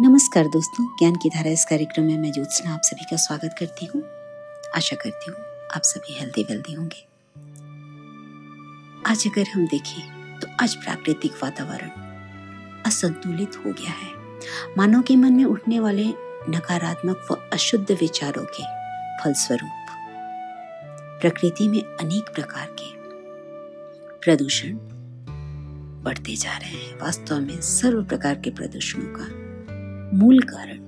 नमस्कार दोस्तों, ज्ञान की धारा इस कार्यक्रम में मैं ज्योत्सना आप सभी का स्वागत करती हूँ। आशा करती हूँ आप सभी हेल्दी वेल्दी होंगे। आज अगर हम देखें तो आज प्राकृतिक वातावरण असंतुलित हो गया है। मानव के मन में उठने वाले नकारात्मक व अशुद्ध विचारों के फलस्वरूप, प्रकृति में अनेक प्रकार के प्रदूषण बढ़ते जा रहे हैं। वास्तव में सर्व प्रकार के प्रदूषणों का मूल कारण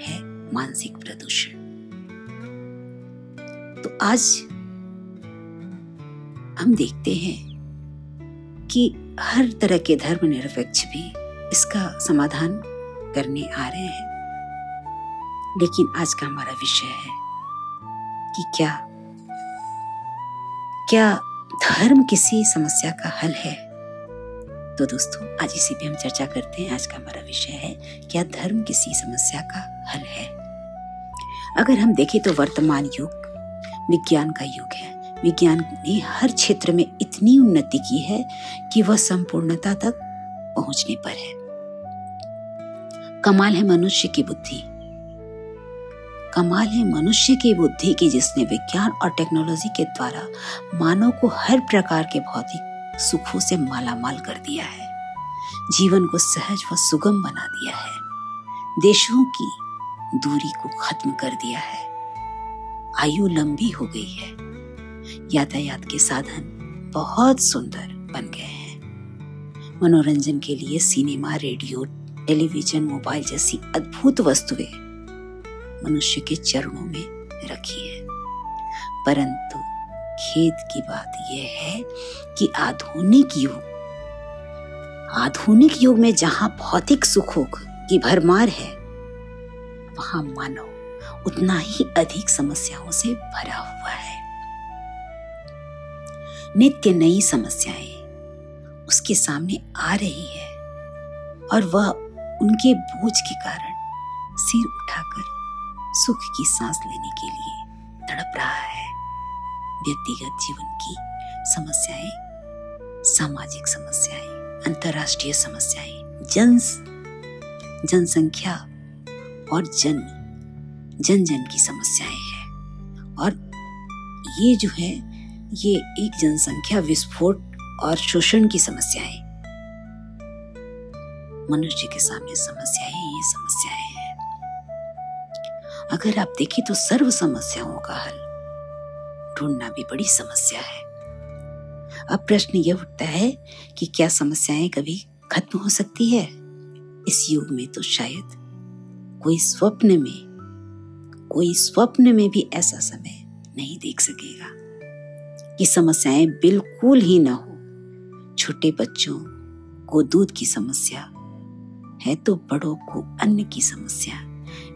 है मानसिक प्रदूषण। तो आज हम देखते हैं कि हर तरह के धर्म निरपेक्ष भी इसका समाधान करने आ रहे हैं। लेकिन आज का हमारा विषय है कि क्या क्या धर्म किसी समस्या का हल है? तो दोस्तों, आज इसी पे हम चर्चा करते हैं। आज का हमारा विषय है, क्या धर्म किसी समस्या का हल है? अगर हम देखें तो वर्तमान युग, विज्ञान का युग है। विज्ञान ने हर क्षेत्र में इतनी उन्नति की है कि वह संपूर्णता तक पहुँचने पर है। कमाल है मनुष्य की बुद्धि। कमाल है मनुष्य की बुद्धि की जिसने विज्ञान और टेक्नोलॉजी के द्वारा मानव को हर प्रकार के भौतिक सुखों से मालामाल कर दिया है। जीवन को सहज व सुगम बना दिया है। देशों की दूरी को खत्म कर दिया है। आयु लंबी हो गई है। यातायात के साधन बहुत सुंदर बन गए हैं। मनोरंजन के लिए सिनेमा, रेडियो, टेलीविज़न, मोबाइल जैसी अद्भुत वस्तुएँ मनुष्य के चरणों में रखी है। परंतु खेद की बात यह है कि आधुनिक युग आधुनिक युग में जहाँ भौतिक सुखों की भरमार है, वहाँ मानव उतना ही अधिक समस्याओं से भरा हुआ है। नित्य नई समस्याएँ उसके सामने आ रही है और वह उनके बोझ के कारण सिर उठाकर सुख की सांस लेने के लिए तड़प रहा है। व्यक्तिगत जीवन की समस्याएँ, सामाजिक समस्याएँ, अंतरराष्ट्रीय समस्याएँ, जन जनसंख्या और जन जन जन की समस्याएँ हैं। और ये जो है, ये एक जनसंख्या विस्फोट और शोषण की समस्याएँ। मनुष्य के सामने समस्याएँ, ये समस्याएँ हैं। अगर आप देखें तो सर्व समस्याओं का हल ढूंढना भी बड़ी समस्या है। अब प्रश्न यह उठता है कि क्या समस्याएँ कभी खत्म हो सकती है? इस युग में तो शायद कोई स्वप्न में, कोई स्वप्न में भी ऐसा समय नहीं देख सकेगा कि समस्याएँ बिल्कुल ही ना हो। छोटे बच्चों को दूध की समस्या है तो बड़ों को अन्न की समस्या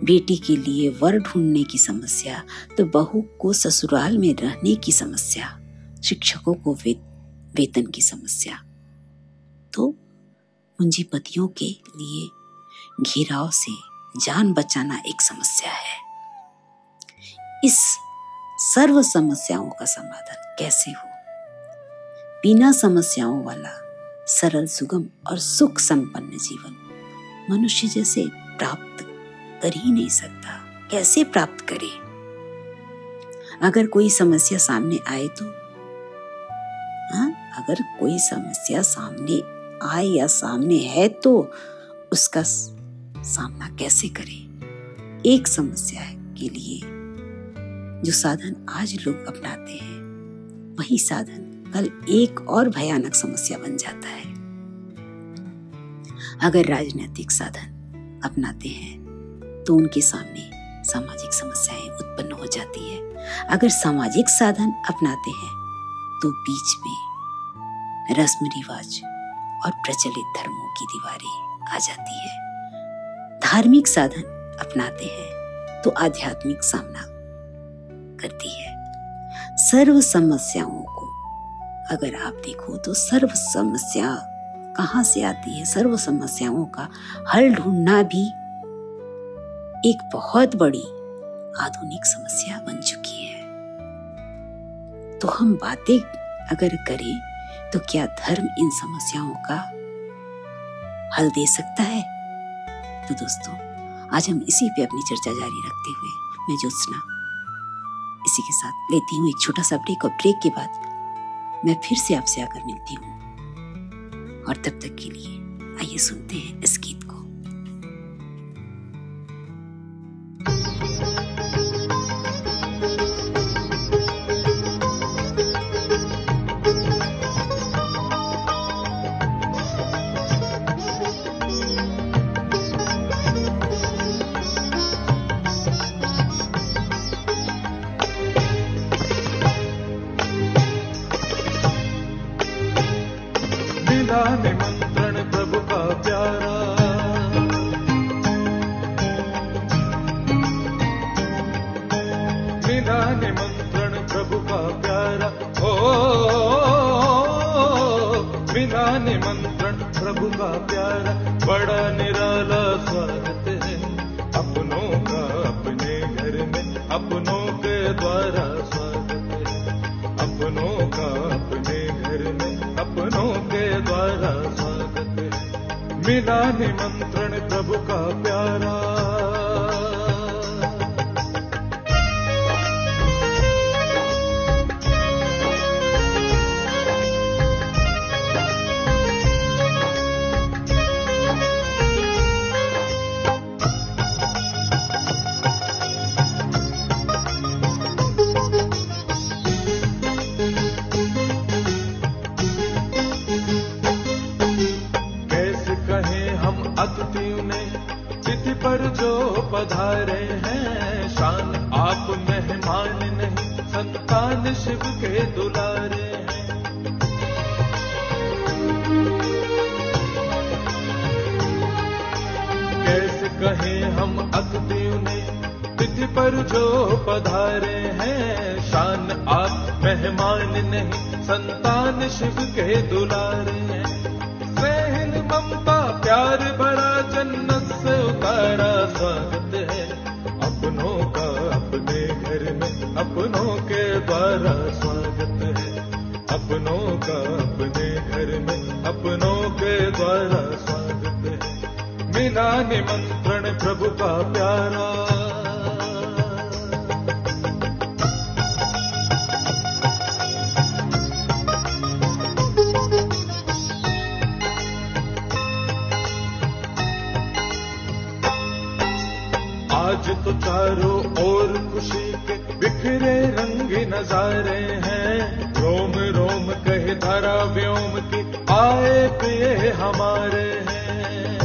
बेटी के लिए वर ढूँढने की समस्या तो बहू को ससुराल में रहने की समस्या शिक्षकों को वे, वेतन की समस्या। तो पूंजीपतियों के लिए घेराव से जान बचाना एक समस्या है। इस सर्व समस्याओं का समाधान कैसे हो? बिना समस्याओं वाला सरल सुगम और सुख संपन्न जीवन मनुष्य जैसे प्राप्त कर ही नहीं सकता। कैसे प्राप्त करे? अगर कोई समस्या सामने आए तो? हा? अगर कोई समस्या सामने आए या सामने है तो उसका सामना कैसे करें? एक समस्या के लिए जो साधन आज लोग अपनाते हैं, वही साधन कल एक और भयानक समस्या बन जाता है। अगर राजनीतिक साधन अपनाते हैं तो उनके सामने सामाजिक समस्याएँ उत्पन्न हो जाती है। अगर सामाजिक साधन अपनाते हैं तो बीच में रस्म रिवाज और प्रचलित धर्मों की दीवारें आ जाती है। धार्मिक साधन अपनाते हैं तो आध्यात्मिक सामना करती है। सर्व समस्याओं को अगर आप देखो तो सर्व समस्या कहाँ से आती है? सर्व समस्याओं का हल ढूंढना भी एक बहुत बड़ी आधुनिक समस्या बन चुकी है। तो हम बातें अगर करें तो क्या धर्म इन समस्याओं का हल दे सकता है? तो दोस्तों, आज हम इसी पे अपनी चर्चा जारी रखते हुए मैं ज्योत्सना इसी के साथ लेती हूँ एक छोटा सा ब्रेक और ब्रेक के बाद मैं फिर से आपसे आकर मिलती हूँ। और तब तक के लिए आइए सुनते हैं इस गीत चारों ओर खुशी के बिखरे रंग नजारे हैं। रोम रोम कहे धरा व्योम की, आए पे हमारे हैं।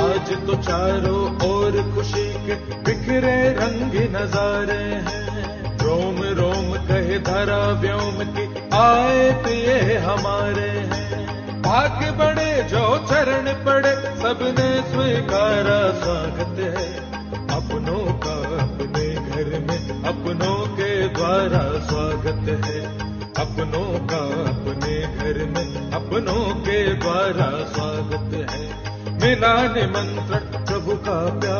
आज तो चारों ओर खुशी के बिखरे रंग नजारे हैं। रोम रोम कहे धरा व्योम की, आए पे हमारे भाग्य बड़े जो चरण पड़े, सबने स्वीकारा स्वागत है। अपनों का अपने घर में, अपनों के द्वारा स्वागत है। अपनों का अपने घर में, अपनों के द्वारा स्वागत है। मिला निमंत्रण प्रभु का प्यारा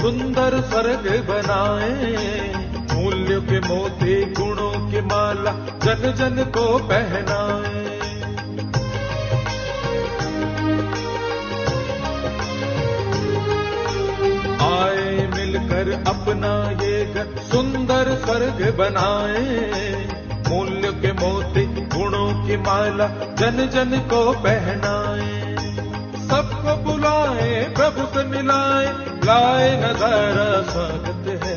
सुंदर स्वर्ग बनाए। मूल्य के मोती, गुणों की माला, जन जन को पहनाए। मिलकर अपना ये घर, सुंदर स्वर्ग बनाए। मूल्य के मोती, गुणों की माला, जन जन को पहनाए। सबको बुलाए, प्रभु से मिलाए। लाए नज़ारा स्वागत है।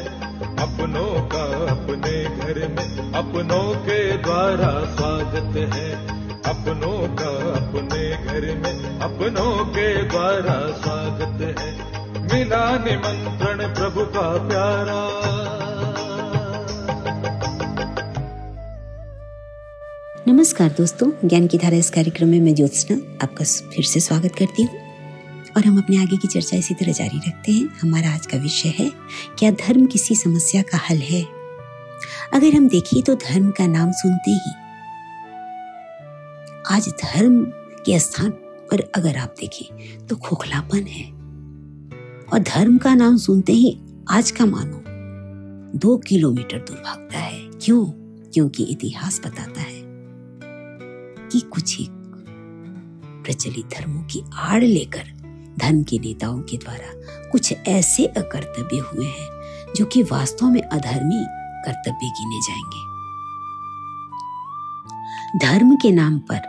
अपनों का अपने घर में, अपनों के द्वारा स्वागत है। अपनों का अपने घर में, अपनों के द्वारा स्वागत है। मिला निमंत्रण प्रभु का प्यारा। नमस्कार दोस्तों, ज्ञान की धारा इस कार्यक्रम में मैं ज्योत्सना आपका फिर से स्वागत करती हूँ। और हम अपने आगे की चर्चा इसी तरह जारी रखते हैं। हमारा आज का विषय है, क्या धर्म किसी समस्या का हल है? अगर हम देखें तो धर्म का नाम सुनते ही, आज धर्म के स्थान पर अगर आप देखें तो खोखलापन है। और धर्म का नाम सुनते ही आज का मानो, दो किलोमीटर दूर भागता है। क्यों? क्योंकि इतिहास बताता है कि कुछ ही प्रचलित धर्मों की आड़ लेकर धर्म के नेताओं के द्वारा कुछ ऐसे अकर्तव्य हुए हैं, जो कि वास्तव में अधर्मी कर्तव्य गिने जाएँगे। धर्म के नाम पर,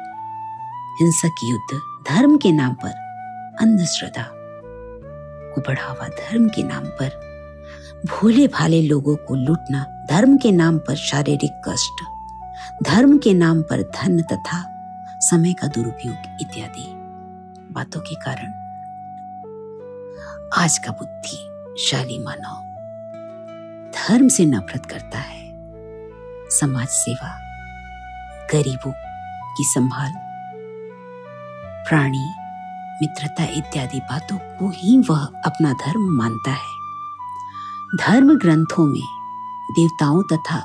हिंसक युद्ध, धर्म के नाम पर अंधश्रद्धा को बढ़ावा, धर्म के नाम पर भोले भाले लोगों को लूटना, धर्म के नाम पर शारीरिक कष्ट, धर्म के नाम पर धन तथा समय का दुरुपयोग इत्यादि बातों के कारण आज का बुद्धिशाली मानव। धर्म से नफरत करता है। समाज सेवा, गरीबों की संभाल, प्राणी, मित्रता इत्यादि बातों को ही वह अपना धर्म मानता है। धर्म ग्रंथों में देवताओं तथा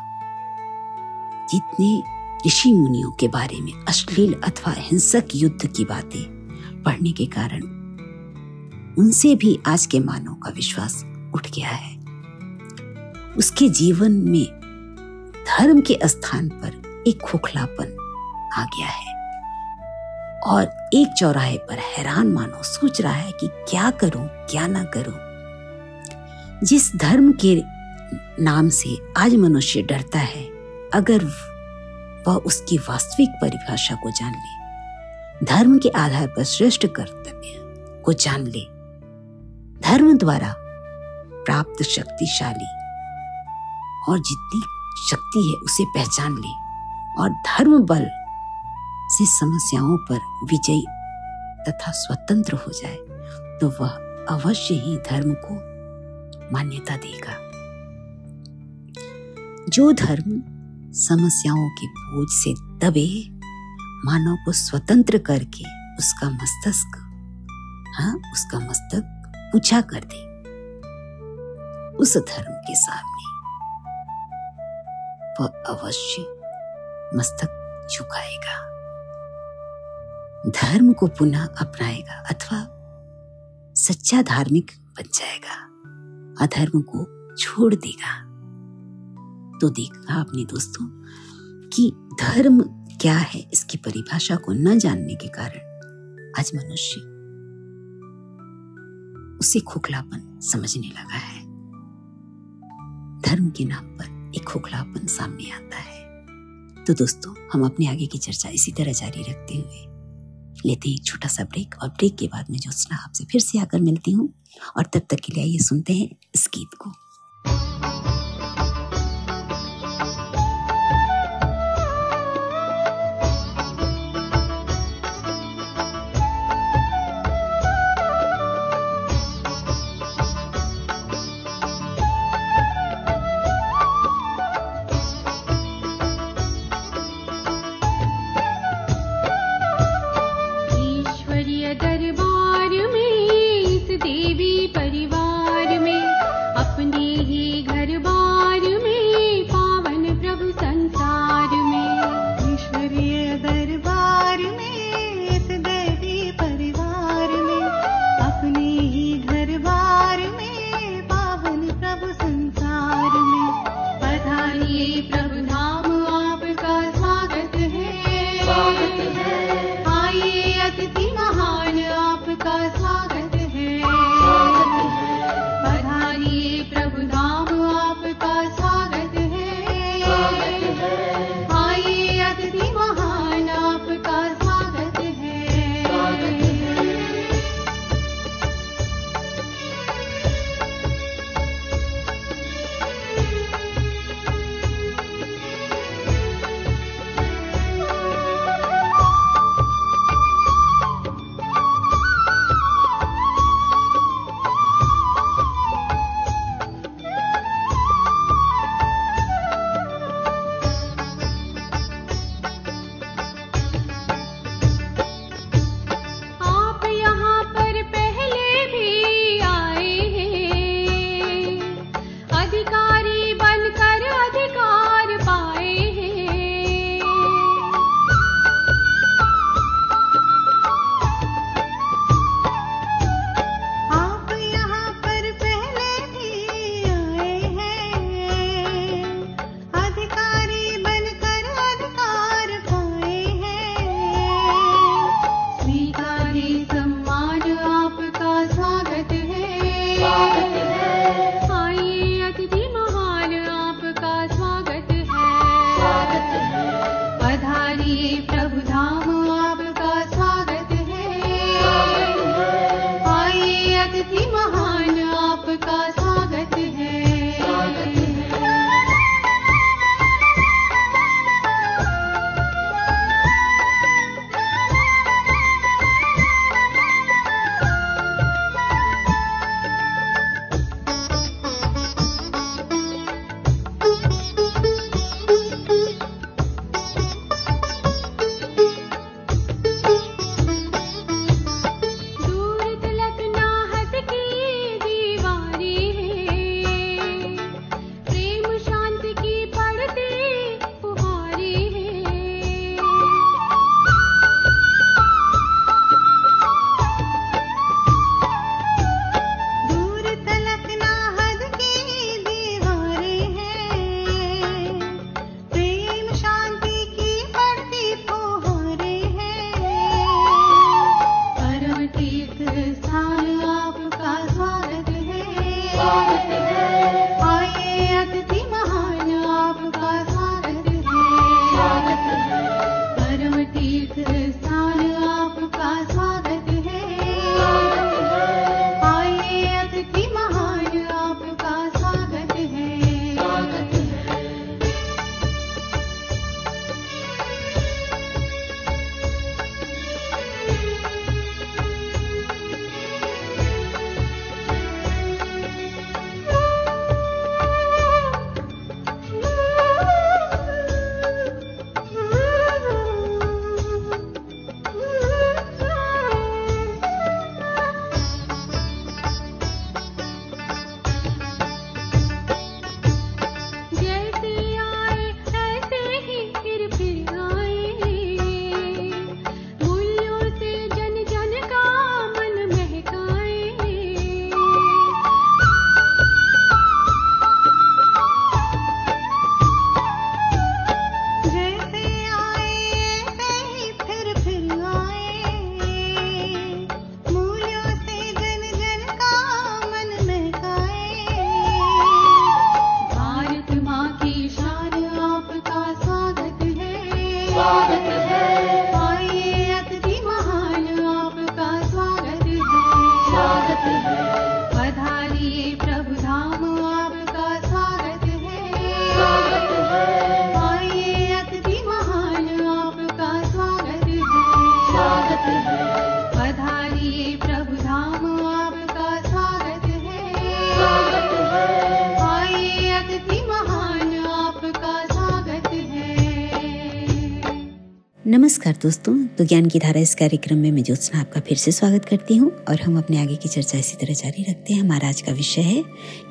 जितने ऋषि मुनियों के बारे में अश्लील अथवा हिंसक युद्ध की बातें पढ़ने के कारण उनसे भी आज के मानव का विश्वास उठ गया है। उसके जीवन में धर्म के स्थान पर एक खोखलापन आ गया है और एक चौराहे पर हैरान मानो सोच रहा है कि क्या करूँ, क्या ना करूँ। जिस धर्म के नाम से आज मनुष्य डरता है, अगर वह उसकी वास्तविक परिभाषा को जान ले, धर्म के आधार पर श्रेष्ठ कर्तव्य को जान ले धर्म द्वारा प्राप्त शक्तिशाली। और जितनी शक्ति है, उसे पहचान ले। और धर्म बल से समस्याओं पर विजयी तथा स्वतंत्र हो जाए तो वह अवश्य ही धर्म को मान्यता देगा। जो धर्म समस्याओं के बोझ से दबे, मानव को स्वतंत्र करके उसका मस्तिष्क हाँ उसका मस्तक ऊँचा कर दे उस धर्म के सामने। वह अवश्य मस्तक झुकाएगा। धर्म को पुनः अपनाएगा अथवा सच्चा धार्मिक बन जाएगा। अधर्म को छोड़ देगा। तो देखा आपने दोस्तों कि धर्म क्या है इसकी परिभाषा को न जानने के कारण आज मनुष्य उसे खोखलापन समझने लगा है। धर्म के नाम पर एक खोखलापन सामने आता है। तो दोस्तों, हम अपने आगे की चर्चा इसी तरह जारी रखते हुए लेते हैं एक छोटा सा ब्रेक और ब्रेक के बाद में ज्योत्सना आपसे फिर से आकर मिलती हूँ। और तब तक के लिए आइए सुनते हैं इस गीत को। दोस्तों तो ज्ञान की धारा इस कार्यक्रम में मैं ज्योत्सना आपका फिर से स्वागत करती हूँ और हम अपने आगे की चर्चा इसी तरह जारी रखते हैं। हमारा आज का विषय है,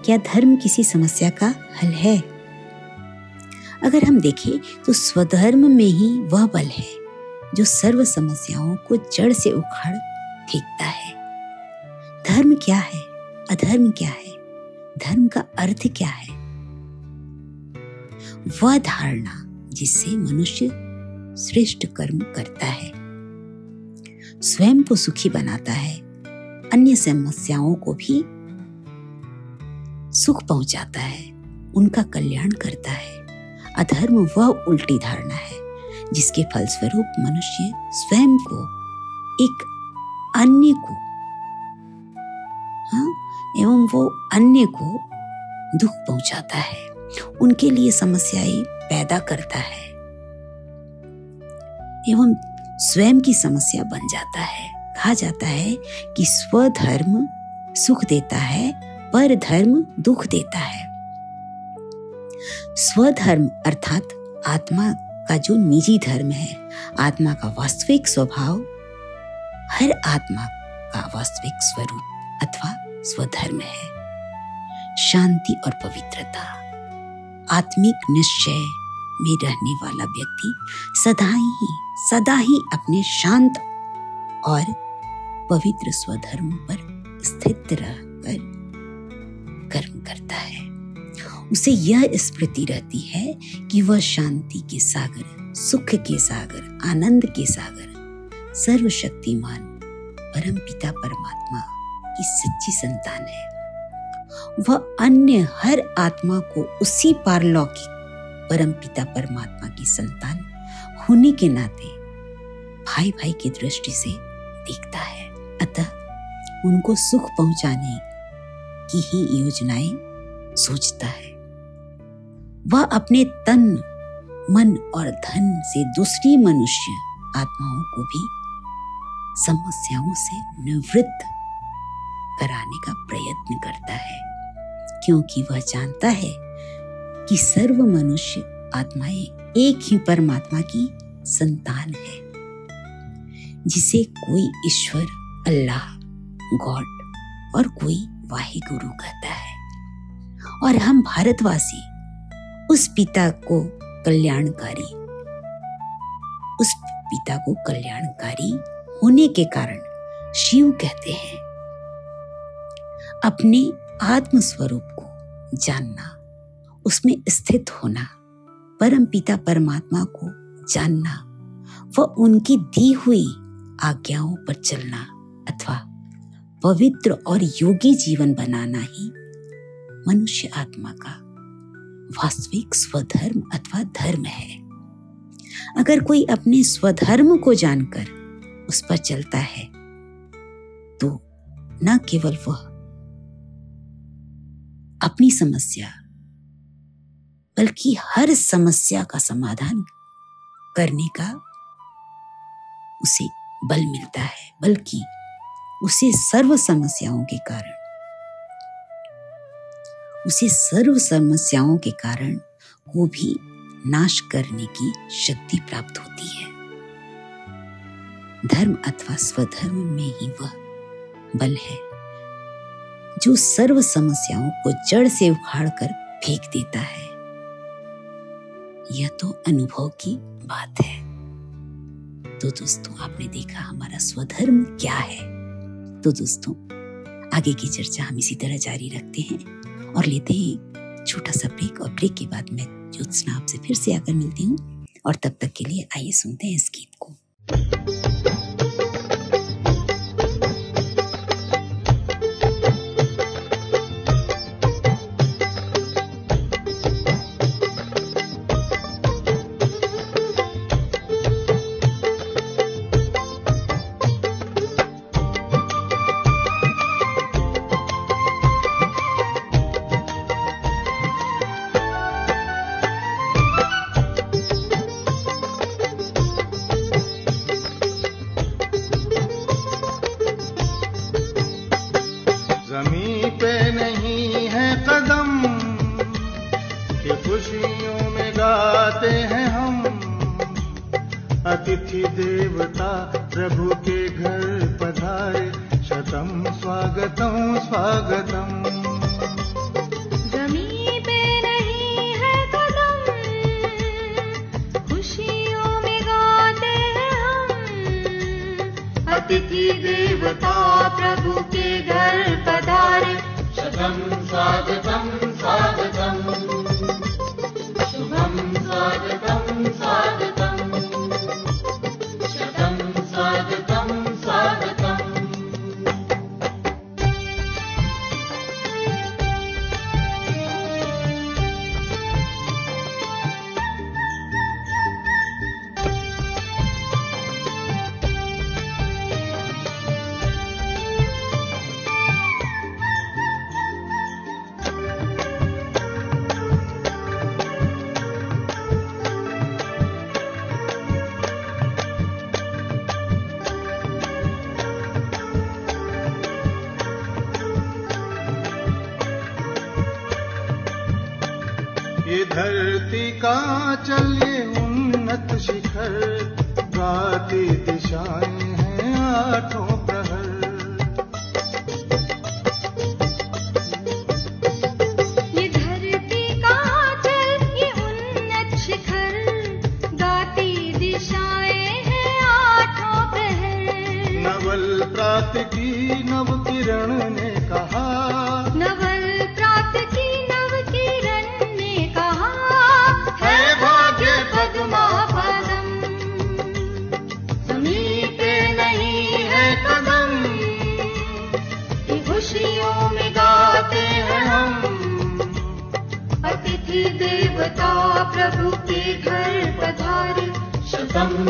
क्या धर्म किसी समस्या का हल है? अगर हम देखें तो स्वधर्म में ही वह बल है, जो सर्व समस्याओं को जड़ से उखाड़ फेंकता है। धर्म क्या है? अधर्म क्या है? धर्म का अर्थ क्या है? वह धारणा जिससे मनुष्य श्रेष्ठ कर्म करता है। स्वयं को सुखी बनाता है। अन्य समस्याओं को भी सुख पहुंचाता है। उनका कल्याण करता है। अधर्म वह उल्टी धारणा है, जिसके फलस्वरूप मनुष्य स्वयं को एक अन्य को हाँ एवं वो अन्य को दुख पहुंचाता है। उनके लिए समस्याएँ पैदा करता है। एवं स्वयं की समस्या बन जाता है। कहा जाता है कि स्वधर्म सुख देता है पर धर्म दुख देता है। स्वधर्म अर्थात आत्मा का जो निजी धर्म है, आत्मा का वास्तविक स्वभाव, हर आत्मा का वास्तविक स्वरूप अथवा स्वधर्म है। शांति और पवित्रता, आत्मिक निश्चय में रहने वाला व्यक्ति सदा ही सदा ही अपने शांत और पवित्र स्वधर्म पर स्थित रहकर कर्म करता है। उसे यह स्मृति रहती है कि वह शांति के सागर, सुख के सागर, आनंद के सागर, सर्वशक्तिमान परम पिता परमात्मा की सच्ची संतान है। वह अन्य हर आत्मा को उसी पारलौकिक परम पिता परमात्मा की संतान होने के नाते भाई भाई की दृष्टि से देखता है। अतः उनको सुख पहुँचाने की ही योजनाएँ सोचता है। वह अपने तन, मन और धन से दूसरी मनुष्य आत्माओं को भी समस्याओं से निवृत्त कराने का प्रयत्न करता है, क्योंकि वह जानता है कि सर्व मनुष्य आत्माएँ एक ही परमात्मा की संतान है, जिसे कोई ईश्वर, अल्लाह, गॉड और कोई वाहि गुरु कहता है। और हम भारतवासी उस पिता को कल्याणकारी, उस पिता को कल्याणकारी होने के कारण शिव कहते हैं, अपने आत्म स्वरूप को जानना। उसमें स्थित होना, परम पिता परमात्मा को जानना, व उनकी दी हुई आज्ञाओं पर चलना अथवा पवित्र और योगी जीवन बनाना ही मनुष्य आत्मा का वास्तविक स्वधर्म अथवा धर्म है। अगर कोई अपने स्वधर्म को जानकर उस पर चलता है तो न केवल वह अपनी समस्या बल्कि हर समस्या का समाधान करने का उसे बल मिलता है, बल्कि उसे सर्व समस्याओं के कारण, उसे सर्व समस्याओं के कारण को भी नाश करने की शक्ति प्राप्त होती है। धर्म अथवा स्वधर्म में ही वह बल है, जो सर्व समस्याओं को जड़ से उखाड़ कर फेंक देता है। यह तो अनुभव की बात है। तो दोस्तों, आपने देखा हमारा स्वधर्म क्या है? तो दोस्तों, आगे की चर्चा हम इसी तरह जारी रखते हैं और लेते हैं छोटा सा ब्रेक और ब्रेक के बाद मैं ज्योत्सना आपसे फिर से आकर मिलती हूँ और तब तक के लिए आइए सुनते हैं इस गीत को।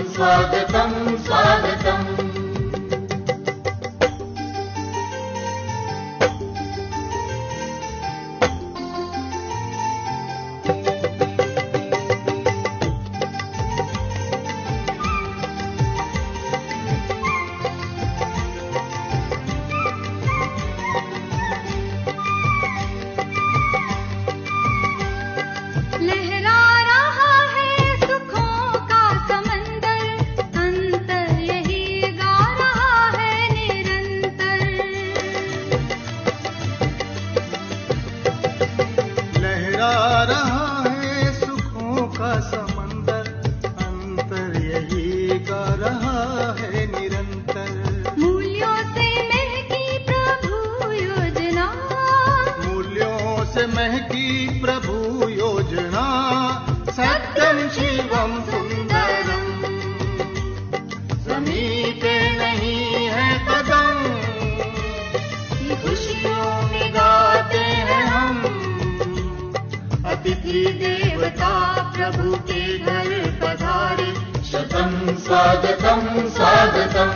स्वागतं स्वागतम्। अतिथि देवता प्रभु के घर पधारे शतम स्वागतम स्वागतम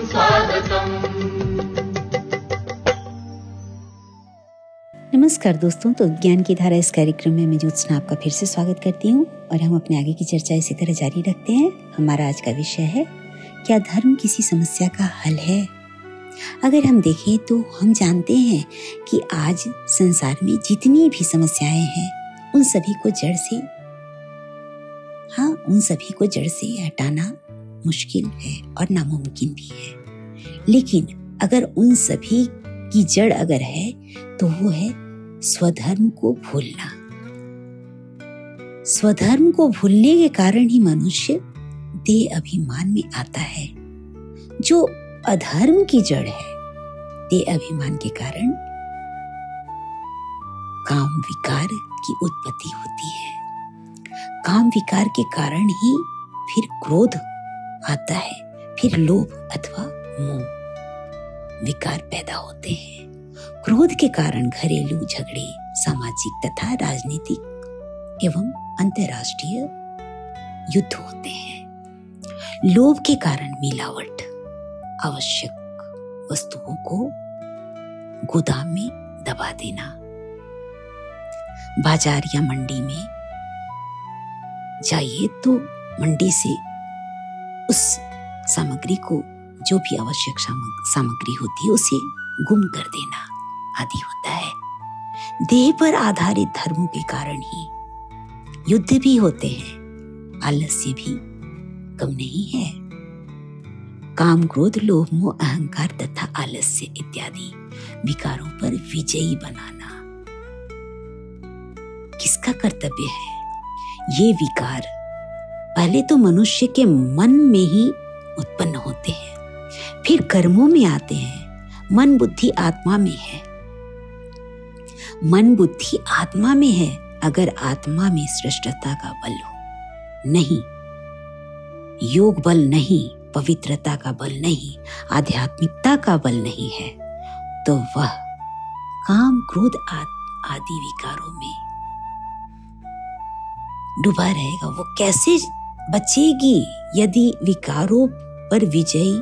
स्वागतम। नमस्कार दोस्तों तो ज्ञान की धारा इस कार्यक्रम में मैं ज्योत्सना आपका फिर से स्वागत करती हूँ और हम अपने आगे की चर्चा इसी तरह जारी रखते हैं। हमारा आज का विषय है, क्या धर्म किसी समस्या का हल है? अगर हम देखें तो हम जानते हैं कि आज संसार में जितनी भी समस्याएँ हैं, उन सभी को जड़ से हाँ उन सभी को जड़ से हटाना मुश्किल है और नामुमकिन भी है। लेकिन अगर उन सभी की जड़ अगर है तो वो है स्वधर्म को भूलना। स्वधर्म को भूलने के कारण ही मनुष्य देह अभिमान में आता है। जो अधर्म की जड़ है, देह अभिमान के कारण काम विकार की उत्पत्ति होती है। काम विकार के कारण ही फिर क्रोध आता है, फिर लोभ अथवा मोह, विकार पैदा होते हैं। क्रोध के कारण घरेलू झगड़े, सामाजिक तथा राजनीतिक एवं अंतर्राष्ट्रीय युद्ध होते हैं। लोभ के कारण मिलावट आवश्यक वस्तुओं को गोदाम में दबा देना, बाज़ार या मंडी में जाइए तो मंडी से उस सामग्री को जो भी आवश्यक सामग्री होती है, उसे गुम कर देना आदि होता है। देह पर आधारित धर्मों के कारण ही युद्ध भी होते हैं, आलस्य भी कम नहीं है। काम क्रोध, लोभ, मोह, अहंकार तथा आलस्य इत्यादि विकारों पर विजयी बनाना किसका कर्तव्य है? ये विकार पहले तो मनुष्य के मन में ही उत्पन्न होते हैं, फिर कर्मों में आते हैं, मन बुद्धि आत्मा में है। मन बुद्धि आत्मा में है अगर आत्मा में श्रेष्ठता का बल हो। नहीं। योग बल नहीं, पवित्रता का बल नहीं, आध्यात्मिकता का बल नहीं है तो वह काम क्रोध आदि विकारों में डूबा रहेगा। वो कैसे बचेगी यदि विकारों पर विजयी।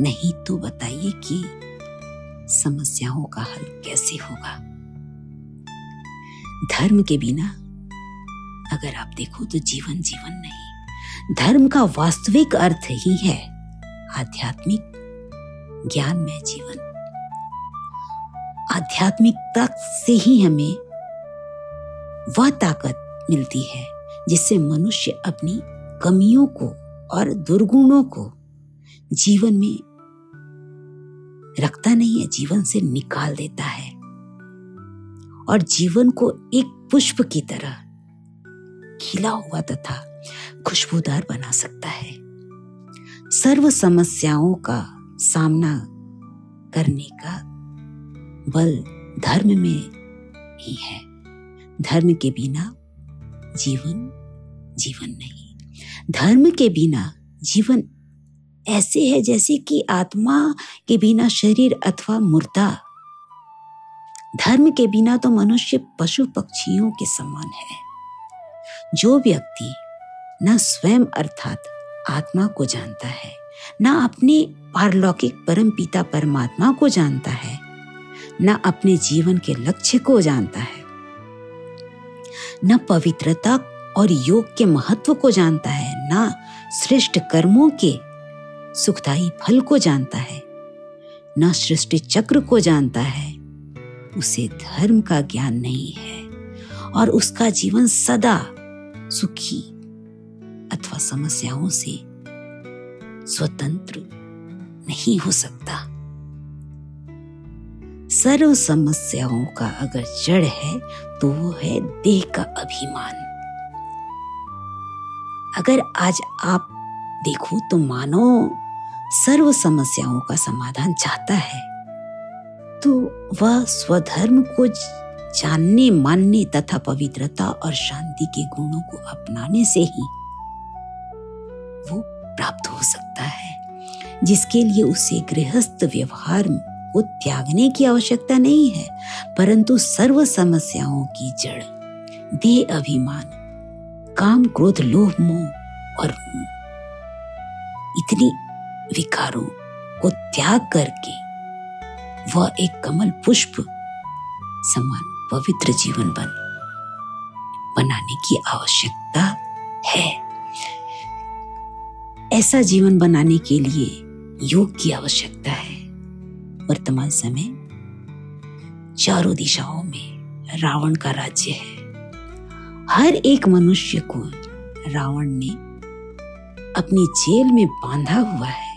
नहीं तो बताइए कि समस्याओं का हल कैसे होगा? धर्म के बिना अगर आप देखो तो जीवन जीवन नहीं। धर्म का वास्तविक अर्थ ही है आध्यात्मिक ज्ञान में जीवन। आध्यात्मिकता से ही हमें वह ताकत मिलती है जिससे मनुष्य अपनी कमियों को और दुर्गुणों को जीवन में रखता नहीं है, जीवन से निकाल देता है। और जीवन को एक पुष्प की तरह खिला हुआ तथा खुशबूदार बना सकता है। सर्व समस्याओं का सामना करने का बल धर्म में ही है। धर्म के बिना जीवन जीवन नहीं। धर्म के बिना जीवन ऐसे है जैसे कि आत्मा के बिना शरीर अथवा मुर्दा। धर्म के बिना तो मनुष्य पशु पक्षियों के समान है। जो व्यक्ति न स्वयं अर्थात आत्मा को जानता है, न अपने पारलौकिक परम पिता परमात्मा को जानता है, न अपने जीवन के लक्ष्य को जानता है न पवित्रता और योग के महत्व को जानता है, न श्रेष्ठ कर्मों के सुखदायी फल को जानता है, न सृष्टि चक्र को जानता है। उसे धर्म का ज्ञान नहीं है और उसका जीवन सदा सुखी अथवा समस्याओं से स्वतंत्र नहीं हो सकता। सर्व समस्याओं का अगर जड़ है तो वो है देह का अभिमान। अगर आज आप देखो तो मानो सर्व समस्याओं का समाधान चाहता है। तो वह स्वधर्म को जानने, मानने तथा पवित्रता और शांति के गुणों को अपनाने से ही वो प्राप्त हो सकता है, जिसके लिए उसे गृहस्थ व्यवहार को त्यागने की आवश्यकता नहीं है, परंतु सर्व समस्याओं की जड़ देह अभिमान, काम क्रोध लोभ मोह और इतनी विकारों को त्याग करके वह एक कमल पुष्प समान पवित्र जीवन बन, बनाने की आवश्यकता है। ऐसा जीवन बनाने के लिए योग की आवश्यकता है। वर्तमान समय चारों दिशाओं में रावण का राज्य है। हर एक मनुष्य को रावण ने अपनी जेल में बांधा हुआ है।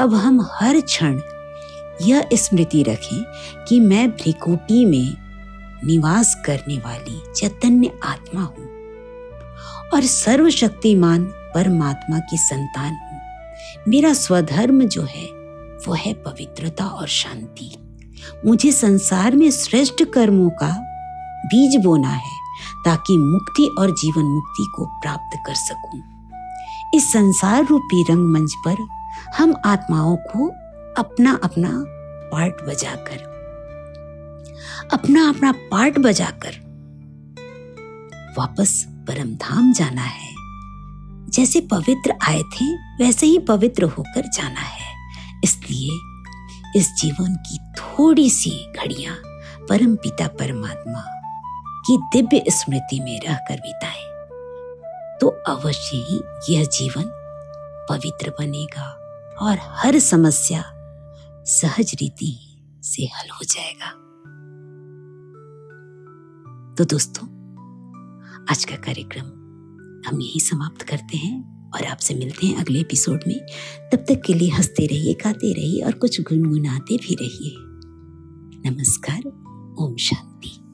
अब हम हर क्षण यह स्मृति रखें कि मैं भ्रिकुटी में निवास करने वाली चैतन्य आत्मा हूँ और सर्वशक्तिमान परमात्मा की संतान हूँ। मेरा स्वधर्म जो है वो है पवित्रता और शांति। मुझे संसार में श्रेष्ठ कर्मों का बीज बोना है, ताकि मुक्ति और जीवन मुक्ति को प्राप्त कर सकूँ। इस संसार रूपी रंगमंच पर हम आत्माओं को अपना अपना पार्ट बजाकर अपना अपना पार्ट बजाकर वापस परम धाम जाना है। जैसे पवित्र आए थे, वैसे ही पवित्र होकर जाना है। इसलिए इस जीवन की थोड़ी सी घड़ियाँ परम पिता परमात्मा की दिव्य स्मृति में रह रहकर बिताए तो अवश्य ही यह जीवन पवित्र बनेगा और हर समस्या सहज रीति से हल हो जाएगा। तो दोस्तों, आज का कार्यक्रम हम यही समाप्त करते हैं। और आपसे मिलते हैं अगले एपिसोड में। तब तक के लिए हँसते रहिए गाते रहिए और कुछ गुनगुनाते भी रहिए। नमस्कार, ओम शांति।